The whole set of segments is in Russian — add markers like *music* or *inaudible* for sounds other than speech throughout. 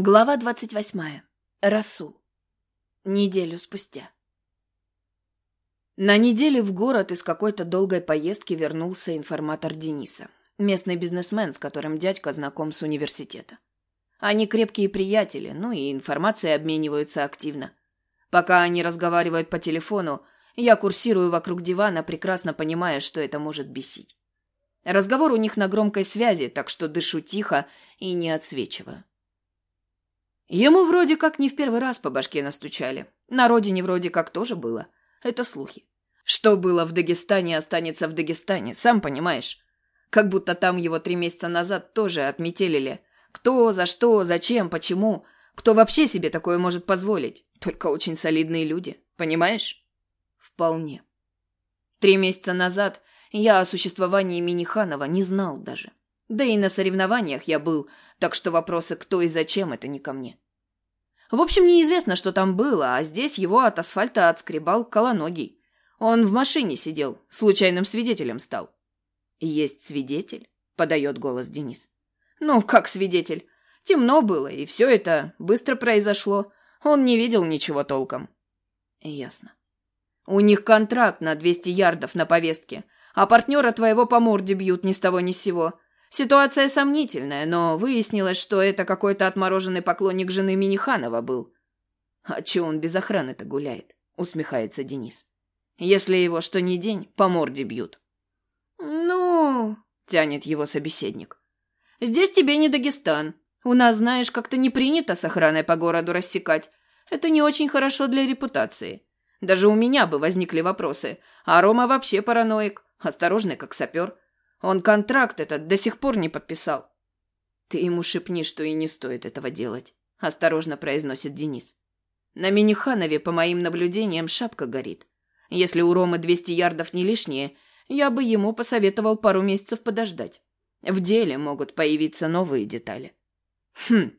Глава двадцать восьмая. Расул. Неделю спустя. На неделе в город из какой-то долгой поездки вернулся информатор Дениса, местный бизнесмен, с которым дядька знаком с университета. Они крепкие приятели, ну и информацией обмениваются активно. Пока они разговаривают по телефону, я курсирую вокруг дивана, прекрасно понимая, что это может бесить. Разговор у них на громкой связи, так что дышу тихо и не отсвечиваю. Ему вроде как не в первый раз по башке настучали. На родине вроде как тоже было. Это слухи. Что было в Дагестане, останется в Дагестане, сам понимаешь. Как будто там его три месяца назад тоже отметелили. Кто, за что, зачем, почему. Кто вообще себе такое может позволить? Только очень солидные люди, понимаешь? Вполне. Три месяца назад я о существовании Миниханова не знал даже. Да и на соревнованиях я был, так что вопросы «кто и зачем» — это не ко мне. В общем, неизвестно, что там было, а здесь его от асфальта отскребал колоногий. Он в машине сидел, случайным свидетелем стал. «Есть свидетель?» — подает голос Денис. «Ну, как свидетель? Темно было, и все это быстро произошло. Он не видел ничего толком». «Ясно. У них контракт на 200 ярдов на повестке, а партнера твоего по морде бьют ни с того ни с сего. Ситуация сомнительная, но выяснилось, что это какой-то отмороженный поклонник жены Миниханова был. А че он без охраны-то гуляет? Усмехается Денис. Если его что ни день, по морде бьют. Ну, тянет его собеседник. Здесь тебе не Дагестан. У нас, знаешь, как-то не принято с охраной по городу рассекать. Это не очень хорошо для репутации. Даже у меня бы возникли вопросы. А Рома вообще параноик, осторожный как сапер. Он контракт этот до сих пор не подписал. Ты ему шепни, что и не стоит этого делать, осторожно произносит Денис. На Миниханове, по моим наблюдениям, шапка горит. Если у Ромы 200 ярдов не лишние, я бы ему посоветовал пару месяцев подождать. В деле могут появиться новые детали. Хм,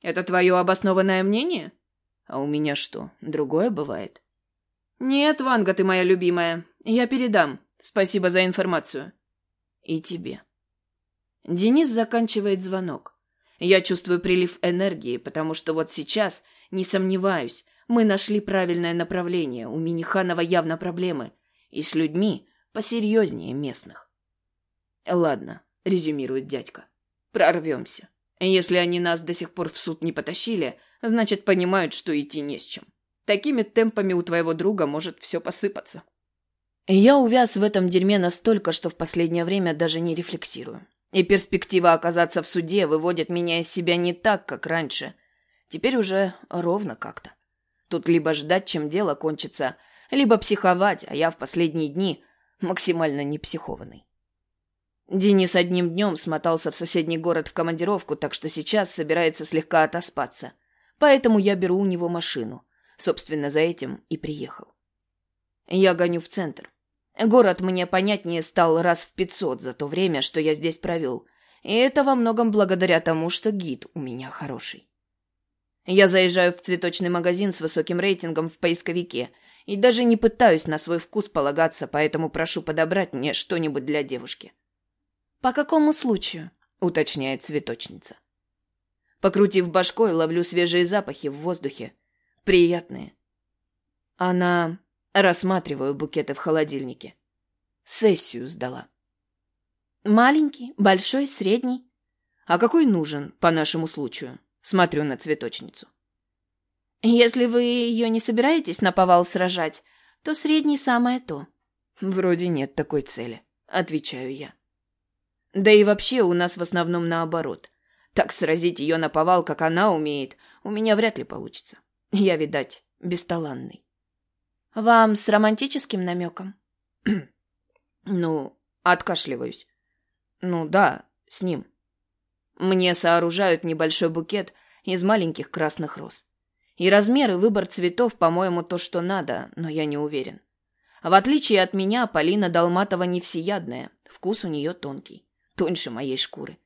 это твое обоснованное мнение? А у меня что, другое бывает? Нет, Ванга, ты моя любимая. Я передам. Спасибо за информацию. И тебе. Денис заканчивает звонок. Я чувствую прилив энергии, потому что вот сейчас, не сомневаюсь, мы нашли правильное направление. У Миниханова явно проблемы. И с людьми посерьезнее местных. Ладно, резюмирует дядька. Прорвемся. Если они нас до сих пор в суд не потащили, значит, понимают, что идти не с чем. Такими темпами у твоего друга может все посыпаться. Я увяз в этом дерьме настолько, что в последнее время даже не рефлексирую. И перспектива оказаться в суде выводит меня из себя не так, как раньше. Теперь уже ровно как-то. Тут либо ждать, чем дело кончится, либо психовать, а я в последние дни максимально не психованный. Денис одним днем смотался в соседний город в командировку, так что сейчас собирается слегка отоспаться. Поэтому я беру у него машину. Собственно, за этим и приехал. Я гоню в центр. Город мне понятнее стал раз в пятьсот за то время, что я здесь провел. И это во многом благодаря тому, что гид у меня хороший. Я заезжаю в цветочный магазин с высоким рейтингом в поисковике и даже не пытаюсь на свой вкус полагаться, поэтому прошу подобрать мне что-нибудь для девушки. «По какому случаю?» — уточняет цветочница. Покрутив башкой, ловлю свежие запахи в воздухе. Приятные. Она Рассматриваю букеты в холодильнике. Сессию сдала. Маленький, большой, средний. А какой нужен по нашему случаю? Смотрю на цветочницу. Если вы ее не собираетесь на повал сражать, то средний самое то. Вроде нет такой цели, отвечаю я. Да и вообще у нас в основном наоборот. Так сразить ее на повал, как она умеет, у меня вряд ли получится. Я, видать, бесталанный. Вам с романтическим намеком? *clears throat* ну, откашливаюсь. Ну да, с ним. Мне сооружают небольшой букет из маленьких красных роз. И размер и выбор цветов, по-моему, то, что надо, но я не уверен. В отличие от меня, Полина Долматова не всеядная, вкус у нее тонкий, тоньше моей шкуры.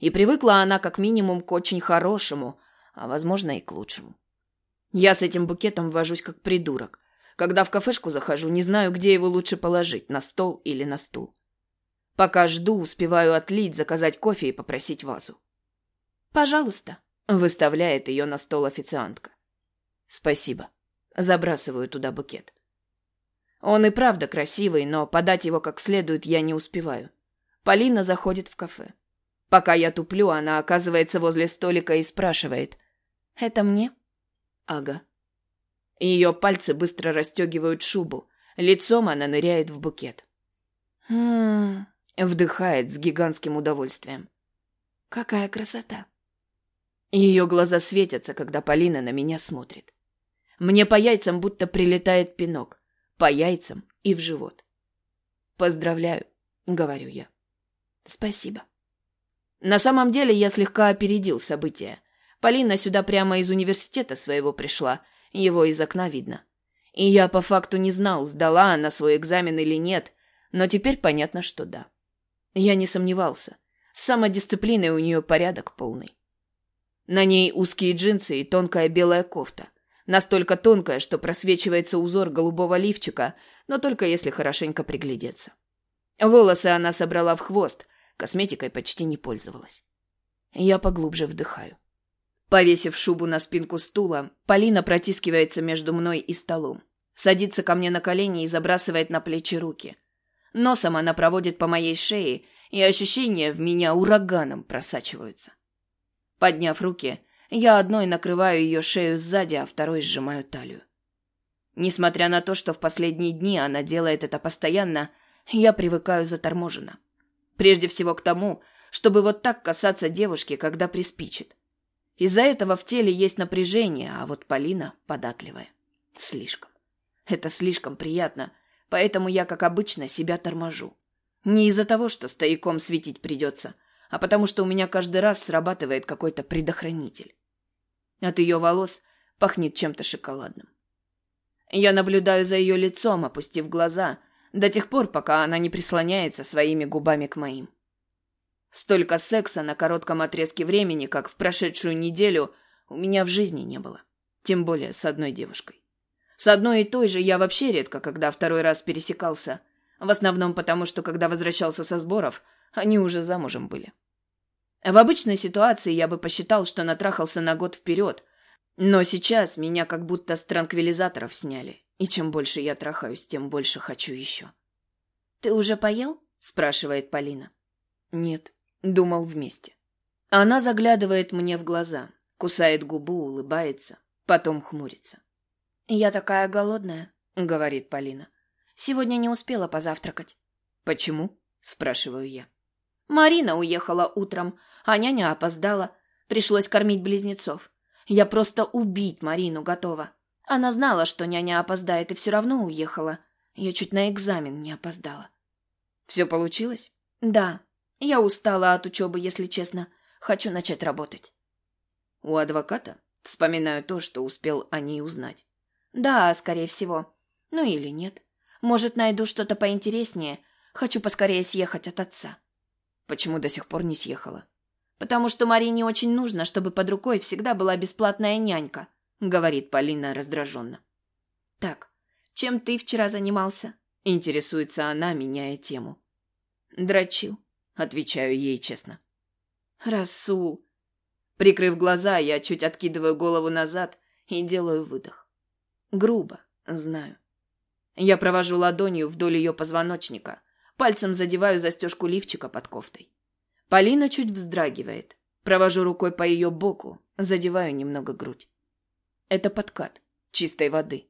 И привыкла она как минимум к очень хорошему, а возможно и к лучшему. Я с этим букетом вожусь как придурок, когда в кафешку захожу, не знаю, где его лучше положить, на стол или на стул. Пока жду, успеваю отлить, заказать кофе и попросить вазу. «Пожалуйста», — Выставляет ее на стол официантка. Спасибо. Забрасываю туда букет. Он и правда красивый, но подать его как следует я не успеваю. Полина заходит в кафе. Пока я туплю, она оказывается возле столика и спрашивает. «Это мне?» «Ага». Ее пальцы быстро расстегивают шубу. Лицом она ныряет в букет. «Хм...» Вдыхает с гигантским удовольствием. «Какая красота!» Ее глаза светятся, когда Полина на меня смотрит. Мне по яйцам будто прилетает пинок. По яйцам и в живот. «Поздравляю», — говорю я. «Спасибо». На самом деле я слегка опередил события. Полина сюда прямо из университета своего пришла, его из окна видно. И я по факту не знал, сдала она свой экзамен или нет, но теперь понятно, что да. Я не сомневался. С самодисциплиной у нее порядок полный. На ней узкие джинсы и тонкая белая кофта. Настолько тонкая, что просвечивается узор голубого лифчика, но только если хорошенько приглядеться. Волосы она собрала в хвост, косметикой почти не пользовалась. Я поглубже вдыхаю. Повесив шубу на спинку стула, Полина протискивается между мной и столом. Садится ко мне на колени и забрасывает на плечи руки. Носом она проводит по моей шее, и ощущения в меня ураганом просачиваются. Подняв руки, я одной накрываю ее шею сзади, а второй сжимаю талию. Несмотря на то, что в последние дни она делает это постоянно, я привыкаю заторможенно. Прежде всего к тому, чтобы вот так касаться девушки, когда приспичит. Из-за этого в теле есть напряжение, а вот Полина податливая. Слишком. Это слишком приятно, поэтому я, как обычно, себя торможу. Не из-за того, что стояком светить придется, а потому что у меня каждый раз срабатывает какой-то предохранитель. От ее волос пахнет чем-то шоколадным. Я наблюдаю за ее лицом, опустив глаза, до тех пор, пока она не прислоняется своими губами к моим. Столько секса на коротком отрезке времени, как в прошедшую неделю, у меня в жизни не было. Тем более с одной девушкой. С одной и той же я вообще редко, когда второй раз пересекался. В основном потому, что когда возвращался со сборов, они уже замужем были. В обычной ситуации я бы посчитал, что натрахался на год вперед. Но сейчас меня как будто с транквилизаторов сняли. И чем больше я трахаюсь, тем больше хочу еще. «Ты уже поел?» – спрашивает Полина. «Нет», Думал вместе. Она заглядывает мне в глаза, кусает губу, улыбается, потом хмурится. «Я такая голодная», — говорит Полина. «Сегодня не успела позавтракать». «Почему?» — спрашиваю я. «Марина уехала утром, а няня опоздала. Пришлось кормить близнецов. Я просто убить Марину готова. Она знала, что няня опоздает, и все равно уехала. Я чуть на экзамен не опоздала». «Все получилось?» «Да, я устала от учебы, если честно. Хочу начать работать. У адвоката? Вспоминаю то, что успел о ней узнать. Да, скорее всего. Ну или нет. Может, найду что-то поинтереснее. Хочу поскорее съехать от отца. Почему до сих пор не съехала? Потому что Марине очень нужно, чтобы под рукой всегда была бесплатная нянька, говорит Полина раздраженно. Так, чем ты вчера занимался? Интересуется она, меняя тему. Дрочил. Отвечаю ей честно. Расул. Прикрыв глаза, я чуть откидываю голову назад и делаю выдох. Грубо, знаю. Я провожу ладонью вдоль ее позвоночника, пальцем задеваю застежку лифчика под кофтой. Полина чуть вздрагивает. Провожу рукой по ее боку, задеваю немного грудь. Это подкат, чистой воды.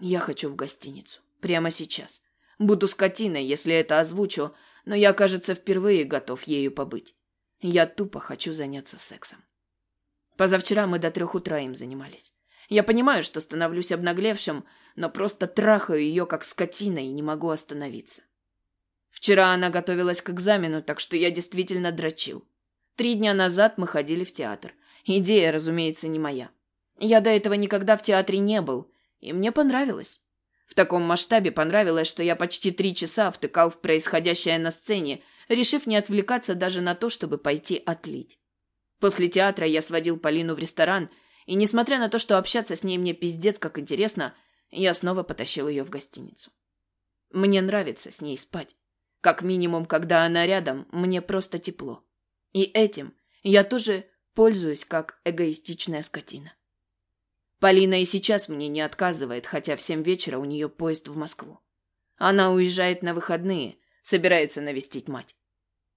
Я хочу в гостиницу. Прямо сейчас. Буду скотиной, если это озвучу, но я, кажется, впервые готов ею побыть. Я тупо хочу заняться сексом. Позавчера мы до трех утра им занимались. Я понимаю, что становлюсь обнаглевшим, но просто трахаю ее как скотина и не могу остановиться. Вчера она готовилась к экзамену, так что я действительно дрочил. Три дня назад мы ходили в театр. Идея, разумеется, не моя. Я до этого никогда в театре не был, и мне понравилось. В таком масштабе понравилось, что я почти три часа втыкал в происходящее на сцене, решив не отвлекаться даже на то, чтобы пойти отлить. После театра я сводил Полину в ресторан, и, несмотря на то, что общаться с ней мне пиздец как интересно, я снова потащил ее в гостиницу. Мне нравится с ней спать. Как минимум, когда она рядом, мне просто тепло. И этим я тоже Пользуюсь, как эгоистичная скотина. Полина и сейчас мне не отказывает, хотя в семь вечера у нее поезд в Москву. Она уезжает на выходные, собирается навестить мать.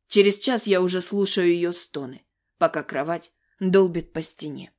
Через час я уже слушаю ее стоны, пока кровать долбит по стене.